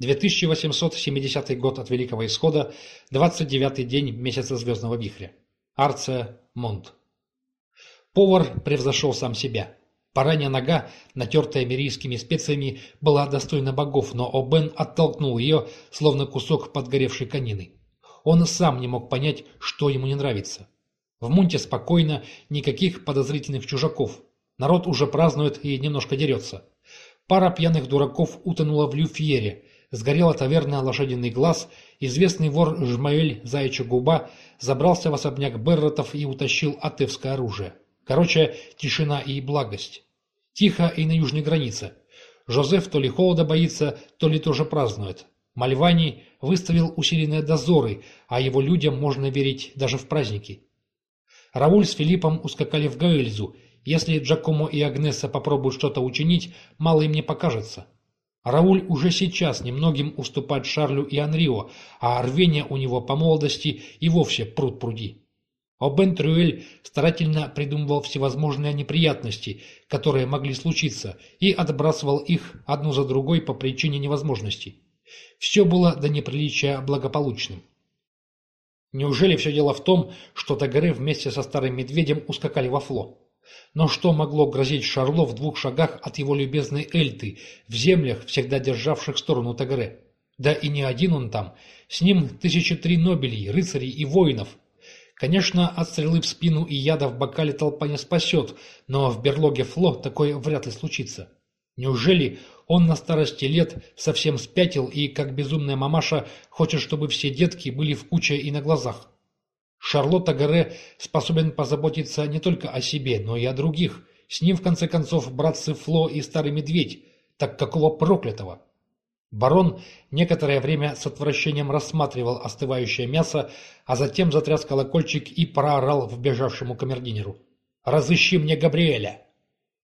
2870 год от Великого Исхода, 29-й день месяца Звездного Вихря. Арция, Монт. Повар превзошел сам себя. Паранья нога, натертая мирийскими специями, была достойна богов, но Обен оттолкнул ее, словно кусок подгоревшей конины. Он сам не мог понять, что ему не нравится. В Мунте спокойно, никаких подозрительных чужаков. Народ уже празднует и немножко дерется. Пара пьяных дураков утонула в Люфьере. Сгорела таверна «Лошадиный глаз», известный вор Жмаэль Заячья губа забрался в особняк Берротов и утащил атевское оружие. Короче, тишина и благость. Тихо и на южной границе. Жозеф то ли холода боится, то ли тоже празднует. Мальвани выставил усиленные дозоры, а его людям можно верить даже в праздники. Рауль с Филиппом ускакали в Гаэльзу. Если Джакомо и Агнеса попробуют что-то учинить, мало им не покажется. Рауль уже сейчас немногим уступает Шарлю и Анрио, а рвение у него по молодости и вовсе пруд пруди. Обен Трюэль старательно придумывал всевозможные неприятности, которые могли случиться, и отбрасывал их одну за другой по причине невозможности. Все было до неприличия благополучным. Неужели все дело в том, что Тагары вместе со старым медведем ускакали во фло? Но что могло грозить Шарло в двух шагах от его любезной Эльты, в землях, всегда державших сторону Тагаре? Да и не один он там. С ним тысячи три нобелей, рыцарей и воинов. Конечно, от стрелы в спину и яда в бокале толпа не спасет, но в берлоге Фло такое вряд ли случится. Неужели он на старости лет совсем спятил и, как безумная мамаша, хочет, чтобы все детки были в куче и на глазах. Шарлотта Гаре способен позаботиться не только о себе, но и о других. С ним, в конце концов, братцы Фло и Старый Медведь. Так какого проклятого? Барон некоторое время с отвращением рассматривал остывающее мясо, а затем затряс колокольчик и проорал вбежавшему камердинеру. «Разыщи мне Габриэля!»